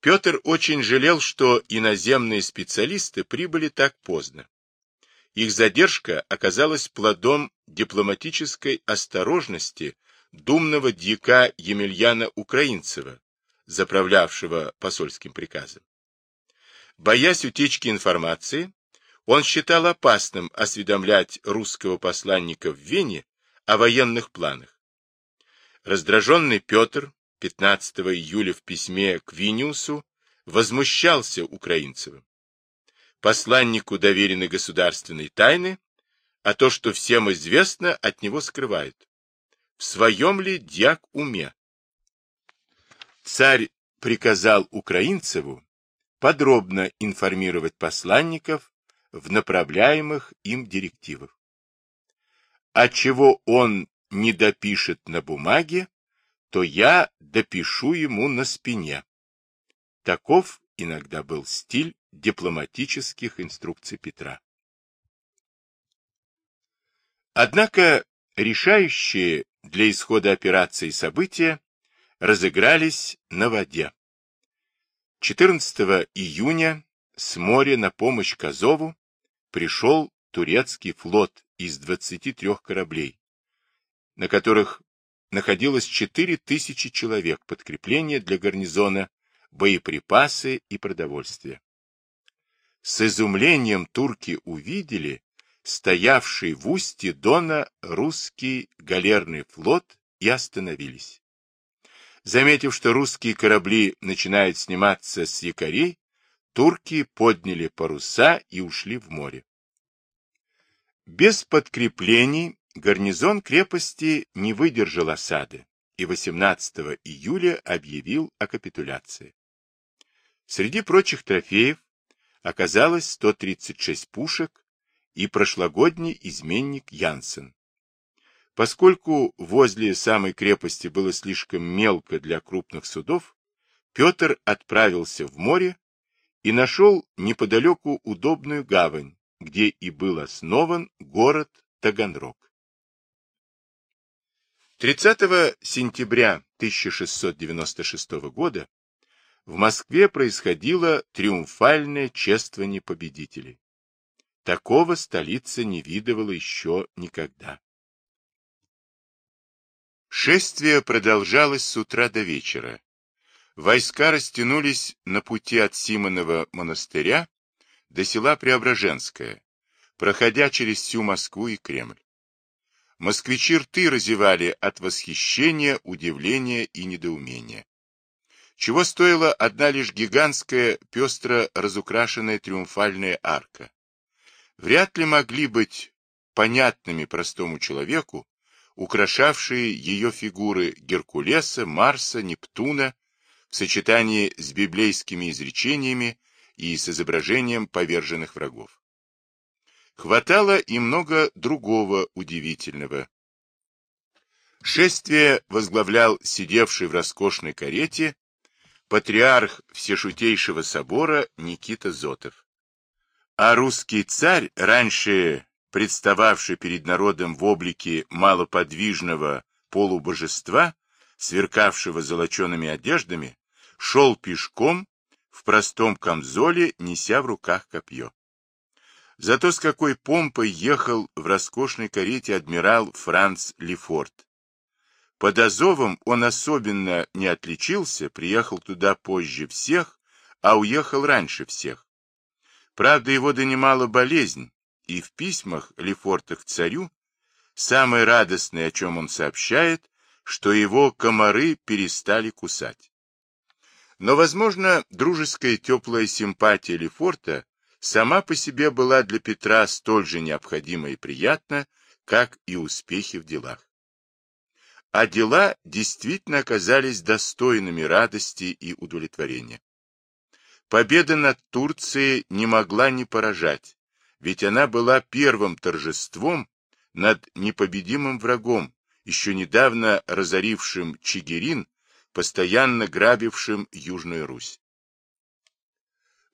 Петр очень жалел, что иноземные специалисты прибыли так поздно. Их задержка оказалась плодом дипломатической осторожности думного дьяка Емельяна Украинцева, заправлявшего посольским приказом. Боясь утечки информации, он считал опасным осведомлять русского посланника в Вене о военных планах. Раздраженный Петр 15 июля в письме к Виниусу возмущался Украинцевым. Посланнику доверены государственные тайны, а то, что всем известно, от него скрывают. В своем ли дьяк уме? Царь приказал Украинцеву подробно информировать посланников в направляемых им директивах. А чего он не допишет на бумаге, то я допишу ему на спине. Таков иногда был стиль дипломатических инструкций Петра. Однако решающие для исхода операции события разыгрались на воде. 14 июня с моря на помощь Казову пришел турецкий флот из 23 кораблей, на которых находилось 4000 человек подкрепления для гарнизона, боеприпасы и продовольствие. С изумлением турки увидели стоявший в устье Дона русский галерный флот и остановились. Заметив, что русские корабли начинают сниматься с якорей, турки подняли паруса и ушли в море. Без подкреплений гарнизон крепости не выдержал осады и 18 июля объявил о капитуляции. Среди прочих трофеев оказалось 136 пушек и прошлогодний изменник Янсен. Поскольку возле самой крепости было слишком мелко для крупных судов, Петр отправился в море и нашел неподалеку удобную гавань, где и был основан город Таганрог. 30 сентября 1696 года в Москве происходило триумфальное чествование победителей. Такого столица не видывала еще никогда. Шествие продолжалось с утра до вечера. Войска растянулись на пути от Симонова монастыря до села Преображенское, проходя через всю Москву и Кремль. Москвичи рты разевали от восхищения, удивления и недоумения. Чего стоила одна лишь гигантская, пестро разукрашенная триумфальная арка. Вряд ли могли быть понятными простому человеку, украшавшие ее фигуры Геркулеса, Марса, Нептуна в сочетании с библейскими изречениями и с изображением поверженных врагов. Хватало и много другого удивительного. Шествие возглавлял сидевший в роскошной карете патриарх Всешутейшего собора Никита Зотов. А русский царь, раньше представавший перед народом в облике малоподвижного полубожества, сверкавшего золочеными одеждами, шел пешком в простом камзоле, неся в руках копье. Зато с какой помпой ехал в роскошной карете адмирал Франц Лефорт. Под Азовом он особенно не отличился, приехал туда позже всех, а уехал раньше всех. Правда, его донимала болезнь, и в письмах Лефорта к царю самое радостное, о чем он сообщает, что его комары перестали кусать. Но, возможно, дружеская теплая симпатия Лефорта сама по себе была для Петра столь же необходима и приятна, как и успехи в делах. А дела действительно оказались достойными радости и удовлетворения. Победа над Турцией не могла не поражать, ведь она была первым торжеством над непобедимым врагом, еще недавно разорившим Чигирин, постоянно грабившим Южную Русь.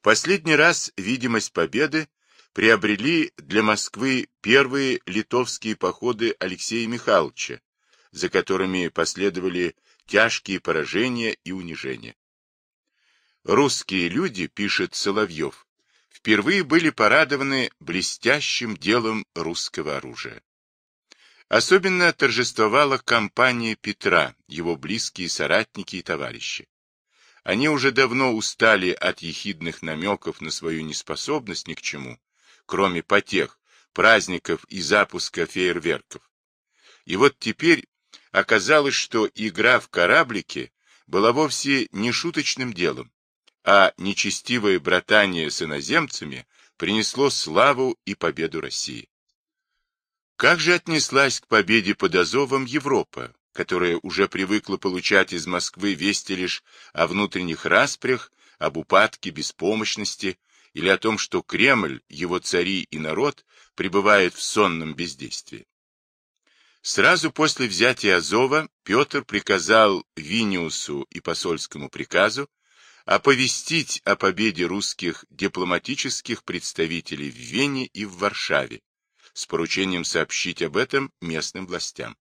Последний раз видимость победы приобрели для Москвы первые литовские походы Алексея Михайловича, за которыми последовали тяжкие поражения и унижения. Русские люди, пишет Соловьев, впервые были порадованы блестящим делом русского оружия. Особенно торжествовала компания Петра, его близкие соратники и товарищи. Они уже давно устали от ехидных намеков на свою неспособность ни к чему, кроме потех, праздников и запуска фейерверков. И вот теперь оказалось, что игра в кораблике была вовсе не шуточным делом, а нечестивое братание с иноземцами принесло славу и победу России. Как же отнеслась к победе под Азовом Европа, которая уже привыкла получать из Москвы вести лишь о внутренних распрях, об упадке беспомощности или о том, что Кремль, его цари и народ пребывают в сонном бездействии? Сразу после взятия Азова Петр приказал Виниусу и посольскому приказу оповестить о победе русских дипломатических представителей в Вене и в Варшаве, с поручением сообщить об этом местным властям.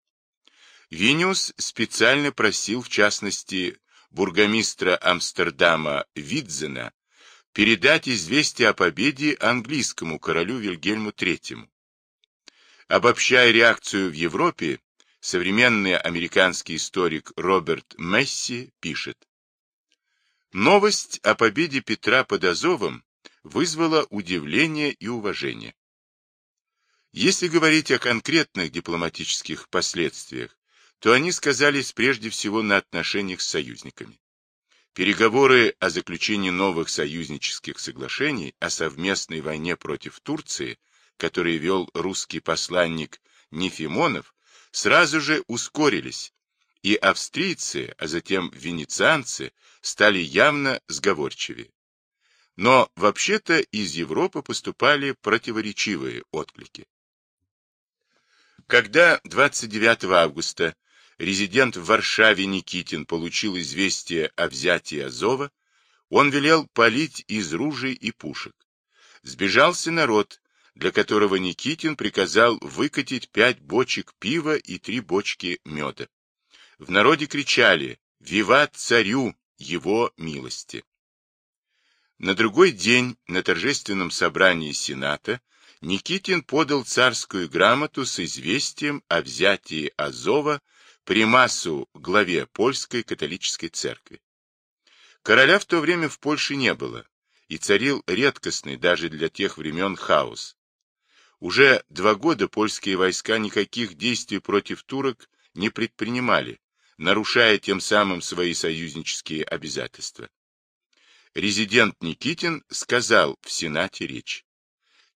Виниус специально просил, в частности, бургомистра Амстердама Видзена передать известие о победе английскому королю Вильгельму III. Обобщая реакцию в Европе, современный американский историк Роберт Месси пишет, Новость о победе Петра под Азовом вызвала удивление и уважение. Если говорить о конкретных дипломатических последствиях, то они сказались прежде всего на отношениях с союзниками. Переговоры о заключении новых союзнических соглашений о совместной войне против Турции, которые вел русский посланник Нефимонов, сразу же ускорились, и австрийцы, а затем венецианцы, стали явно сговорчивее. Но вообще-то из Европы поступали противоречивые отклики. Когда 29 августа резидент в Варшаве Никитин получил известие о взятии Азова, он велел палить из ружей и пушек. Сбежался народ, для которого Никитин приказал выкатить пять бочек пива и три бочки меда. В народе кричали «Виват царю! Его милости!». На другой день на торжественном собрании Сената Никитин подал царскую грамоту с известием о взятии Азова примасу главе польской католической церкви. Короля в то время в Польше не было, и царил редкостный даже для тех времен хаос. Уже два года польские войска никаких действий против турок не предпринимали, нарушая тем самым свои союзнические обязательства. Резидент Никитин сказал в Сенате речь.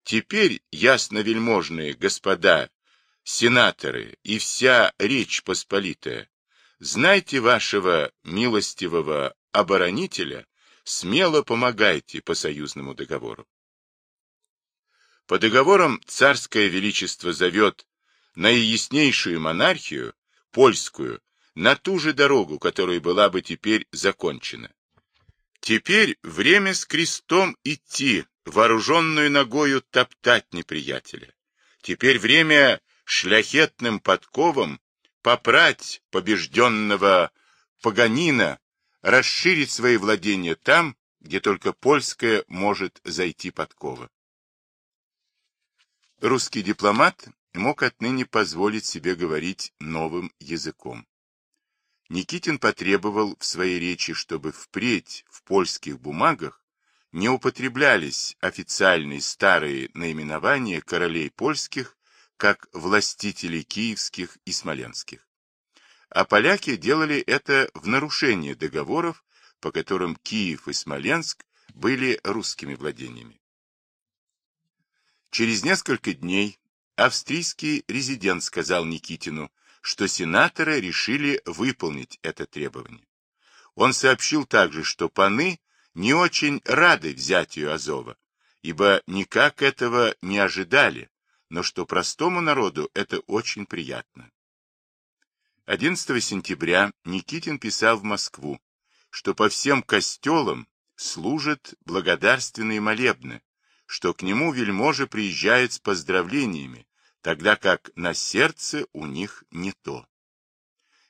Теперь, ясновельможные господа, сенаторы и вся Речь Посполитая, знайте вашего милостивого оборонителя, смело помогайте по союзному договору. По договорам царское величество зовет наияснейшую монархию, польскую, на ту же дорогу, которая была бы теперь закончена. Теперь время с крестом идти, вооруженную ногою топтать неприятеля. Теперь время шляхетным подковам попрать побежденного Паганина, расширить свои владения там, где только польская может зайти подкова. Русский дипломат мог отныне позволить себе говорить новым языком. Никитин потребовал в своей речи, чтобы впредь в польских бумагах не употреблялись официальные старые наименования королей польских как властителей киевских и смоленских. А поляки делали это в нарушение договоров, по которым Киев и Смоленск были русскими владениями. Через несколько дней австрийский резидент сказал Никитину, что сенаторы решили выполнить это требование. Он сообщил также, что паны не очень рады взятию Азова, ибо никак этого не ожидали, но что простому народу это очень приятно. 11 сентября Никитин писал в Москву, что по всем костелам служат благодарственные молебны, что к нему вельможи приезжают с поздравлениями, тогда как на сердце у них не то.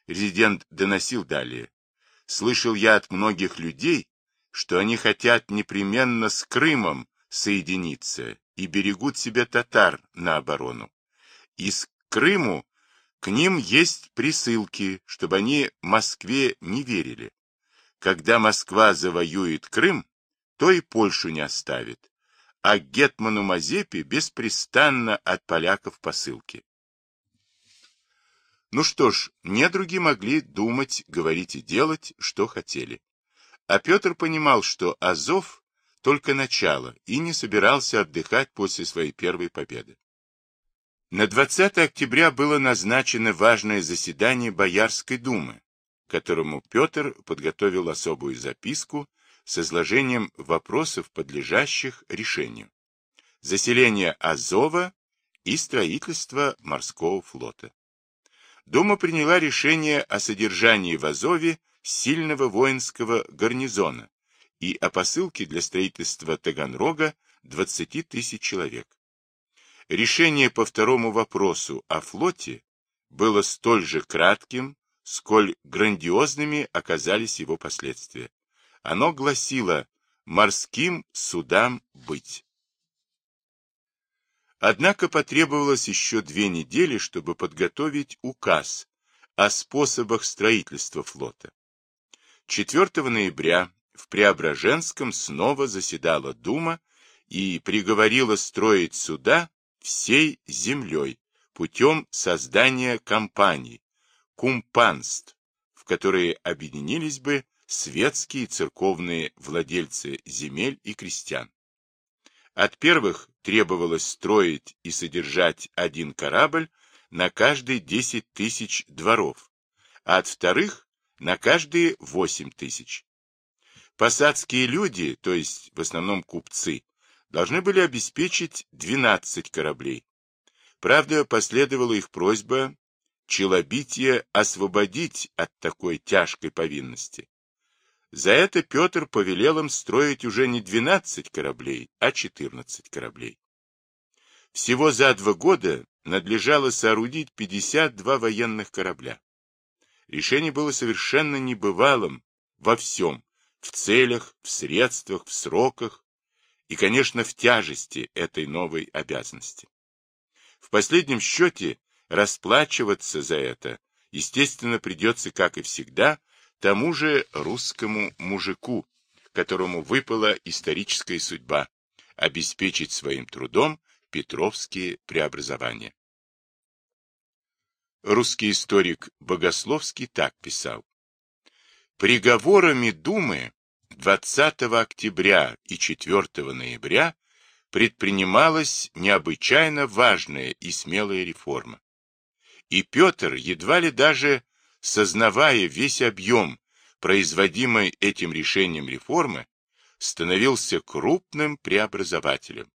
Резидент доносил далее. Слышал я от многих людей, что они хотят непременно с Крымом соединиться и берегут себе татар на оборону. Из Крыму к ним есть присылки, чтобы они Москве не верили. Когда Москва завоюет Крым, то и Польшу не оставит, а Гетману Мазепе беспрестанно от поляков посылки. Ну что ж, недруги могли думать, говорить и делать, что хотели. А Петр понимал, что Азов — только начало, и не собирался отдыхать после своей первой победы. На 20 октября было назначено важное заседание Боярской думы, которому Петр подготовил особую записку с изложением вопросов, подлежащих решению. Заселение Азова и строительство морского флота. Дума приняла решение о содержании в Азове сильного воинского гарнизона и о посылке для строительства Таганрога 20 тысяч человек. Решение по второму вопросу о флоте было столь же кратким, сколь грандиозными оказались его последствия. Оно гласило «морским судам быть». Однако потребовалось еще две недели, чтобы подготовить указ о способах строительства флота. 4 ноября в Преображенском снова заседала Дума и приговорила строить суда всей землей путем создания компаний, кумпанств, в которые объединились бы светские и церковные владельцы земель и крестьян. От первых требовалось строить и содержать один корабль на каждые 10 тысяч дворов, а от вторых на каждые 8 тысяч. Посадские люди, то есть в основном купцы, должны были обеспечить 12 кораблей. Правда, последовала их просьба Челобитие освободить от такой тяжкой повинности. За это Петр повелел им строить уже не 12 кораблей, а 14 кораблей. Всего за два года надлежало соорудить 52 военных корабля. Решение было совершенно небывалым во всем, в целях, в средствах, в сроках и, конечно, в тяжести этой новой обязанности. В последнем счете расплачиваться за это, естественно, придется, как и всегда, тому же русскому мужику, которому выпала историческая судьба обеспечить своим трудом Петровские преобразования. Русский историк Богословский так писал. Приговорами Думы 20 октября и 4 ноября предпринималась необычайно важная и смелая реформа. И Петр, едва ли даже сознавая весь объем производимой этим решением реформы, становился крупным преобразователем.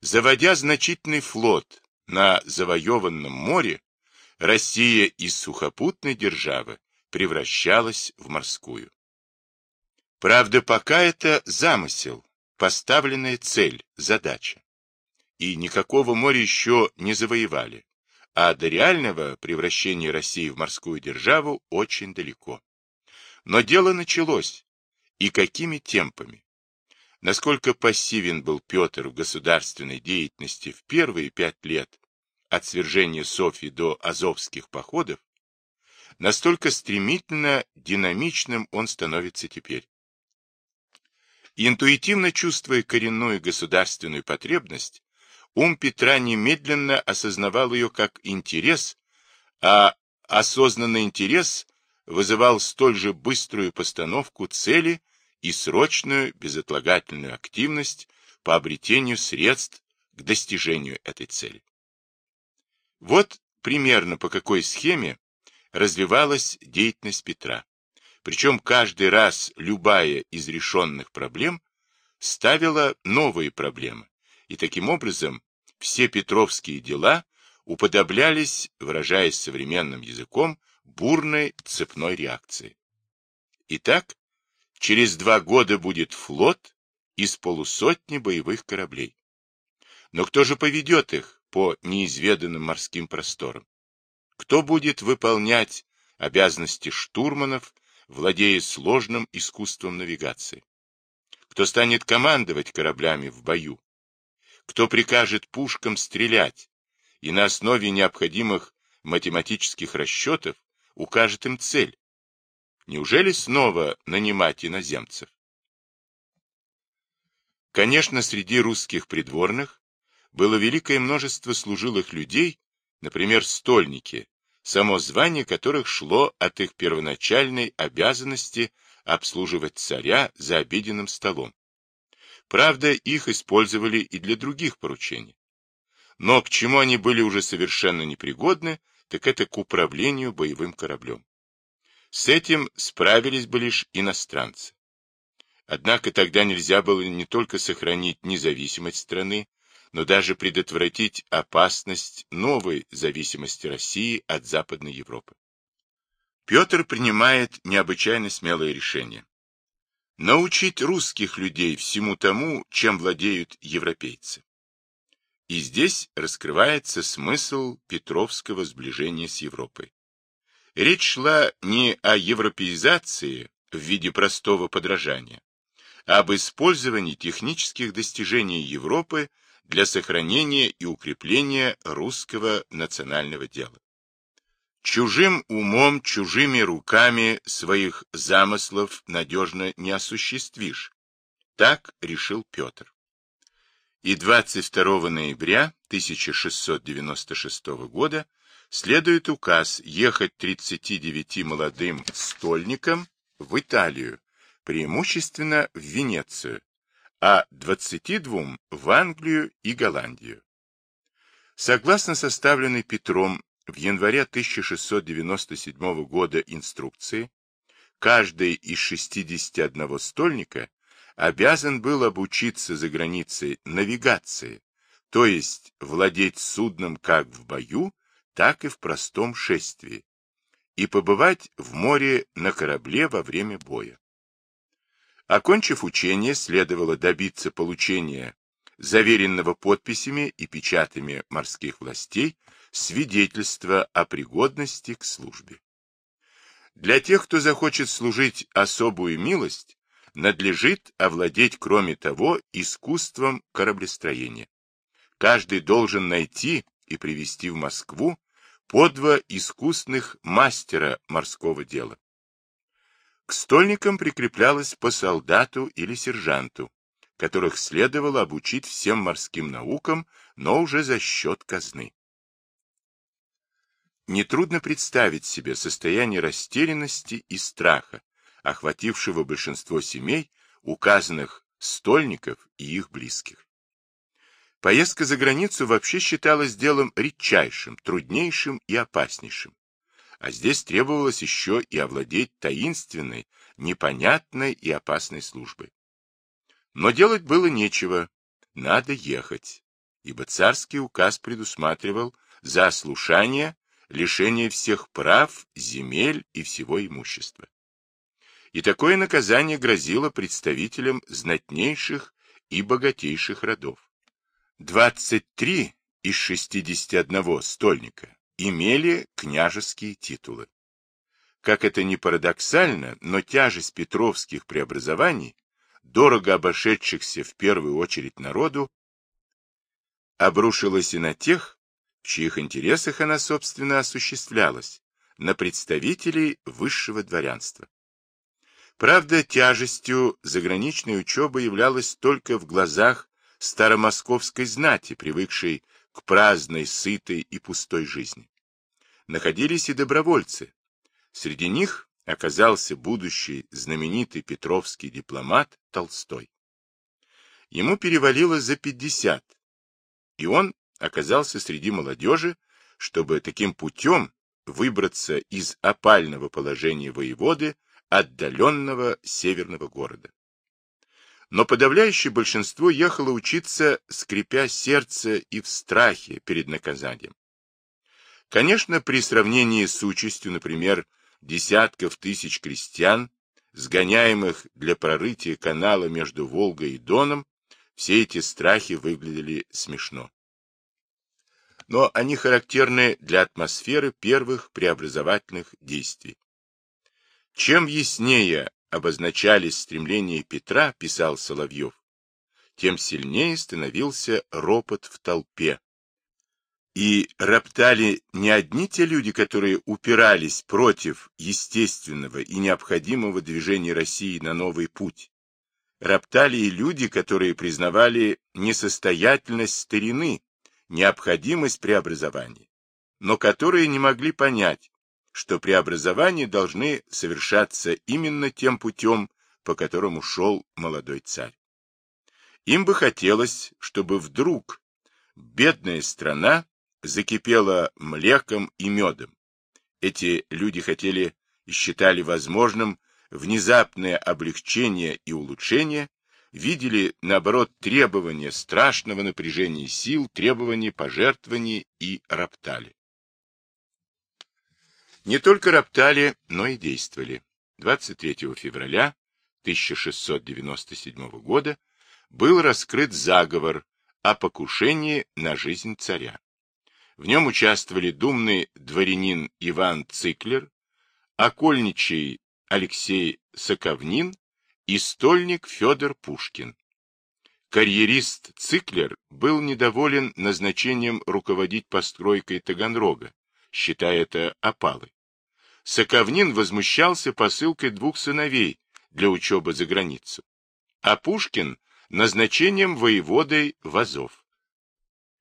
Заводя значительный флот на завоеванном море, Россия из сухопутной державы превращалась в морскую. Правда, пока это замысел, поставленная цель, задача. И никакого моря еще не завоевали, а до реального превращения России в морскую державу очень далеко. Но дело началось, и какими темпами. Насколько пассивен был Петр в государственной деятельности в первые пять лет от свержения Софьи до азовских походов, настолько стремительно динамичным он становится теперь. Интуитивно чувствуя коренную государственную потребность, ум Петра немедленно осознавал ее как интерес, а осознанный интерес вызывал столь же быструю постановку цели и срочную безотлагательную активность по обретению средств к достижению этой цели. Вот примерно по какой схеме развивалась деятельность Петра. Причем каждый раз любая из решенных проблем ставила новые проблемы, и таким образом все петровские дела уподоблялись, выражаясь современным языком, бурной цепной реакции. Итак, через два года будет флот из полусотни боевых кораблей. Но кто же поведет их? По неизведанным морским просторам? Кто будет выполнять обязанности штурманов, владея сложным искусством навигации? кто станет командовать кораблями в бою, кто прикажет пушкам стрелять и на основе необходимых математических расчетов укажет им цель. Неужели снова нанимать иноземцев? Конечно, среди русских придворных было великое множество служилых людей, например, стольники, само звание которых шло от их первоначальной обязанности обслуживать царя за обеденным столом. Правда, их использовали и для других поручений. Но к чему они были уже совершенно непригодны, так это к управлению боевым кораблем. С этим справились бы лишь иностранцы. Однако тогда нельзя было не только сохранить независимость страны, но даже предотвратить опасность новой зависимости России от Западной Европы. Петр принимает необычайно смелое решение. Научить русских людей всему тому, чем владеют европейцы. И здесь раскрывается смысл Петровского сближения с Европой. Речь шла не о европеизации в виде простого подражания, об использовании технических достижений Европы для сохранения и укрепления русского национального дела. Чужим умом, чужими руками своих замыслов надежно не осуществишь. Так решил Петр. И 22 ноября 1696 года следует указ ехать 39 молодым стольникам в Италию, преимущественно в Венецию, а 22 в Англию и Голландию. Согласно составленной Петром в январе 1697 года инструкции, каждый из 61 стольника обязан был обучиться за границей навигации, то есть владеть судном как в бою, так и в простом шествии, и побывать в море на корабле во время боя. Окончив учение, следовало добиться получения заверенного подписями и печатями морских властей свидетельства о пригодности к службе. Для тех, кто захочет служить особую милость, надлежит овладеть, кроме того, искусством кораблестроения. Каждый должен найти и привести в Москву по два искусных мастера морского дела. К стольникам прикреплялось по солдату или сержанту, которых следовало обучить всем морским наукам, но уже за счет казны. Нетрудно представить себе состояние растерянности и страха, охватившего большинство семей, указанных стольников и их близких. Поездка за границу вообще считалась делом редчайшим, труднейшим и опаснейшим а здесь требовалось еще и овладеть таинственной, непонятной и опасной службой. Но делать было нечего, надо ехать, ибо царский указ предусматривал за ослушание лишение всех прав, земель и всего имущества. И такое наказание грозило представителям знатнейших и богатейших родов. 23 из 61 стольника имели княжеские титулы. Как это ни парадоксально, но тяжесть петровских преобразований, дорого обошедшихся в первую очередь народу, обрушилась и на тех, в чьих интересах она, собственно, осуществлялась, на представителей высшего дворянства. Правда, тяжестью заграничной учебы являлась только в глазах старомосковской знати, привыкшей к праздной, сытой и пустой жизни находились и добровольцы. Среди них оказался будущий знаменитый петровский дипломат Толстой. Ему перевалило за 50, и он оказался среди молодежи, чтобы таким путем выбраться из опального положения воеводы отдаленного северного города. Но подавляющее большинство ехало учиться, скрипя сердце и в страхе перед наказанием. Конечно, при сравнении с участью, например, десятков тысяч крестьян, сгоняемых для прорытия канала между Волгой и Доном, все эти страхи выглядели смешно. Но они характерны для атмосферы первых преобразовательных действий. Чем яснее обозначались стремления Петра, писал Соловьев, тем сильнее становился ропот в толпе. И роптали не одни те люди, которые упирались против естественного и необходимого движения России на новый путь. Роптали и люди, которые признавали несостоятельность старины, необходимость преобразования, но которые не могли понять, что преобразования должны совершаться именно тем путем, по которому шел молодой царь. Им бы хотелось, чтобы вдруг бедная страна закипела млеком и медом. Эти люди хотели и считали возможным внезапное облегчение и улучшение, видели, наоборот, требования страшного напряжения сил, требования пожертвований и роптали. Не только роптали, но и действовали. 23 февраля 1697 года был раскрыт заговор о покушении на жизнь царя. В нем участвовали думный дворянин Иван Циклер, окольничий Алексей Соковнин и стольник Федор Пушкин. Карьерист Циклер был недоволен назначением руководить постройкой Таганрога, считая это опалой. Соковнин возмущался посылкой двух сыновей для учебы за границу, а Пушкин – назначением воеводой в Азов.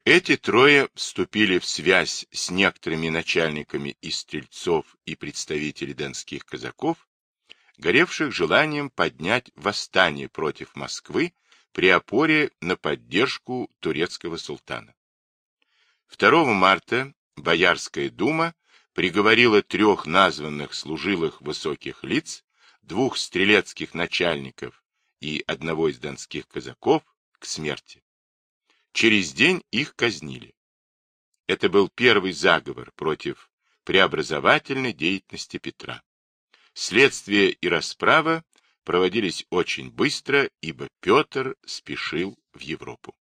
Эти трое вступили в связь с некоторыми начальниками из стрельцов и представителей донских казаков, горевших желанием поднять восстание против Москвы при опоре на поддержку турецкого султана. 2 марта Боярская дума приговорила трех названных служилых высоких лиц, двух стрелецких начальников и одного из донских казаков к смерти. Через день их казнили. Это был первый заговор против преобразовательной деятельности Петра. Следствие и расправа проводились очень быстро, ибо Петр спешил в Европу.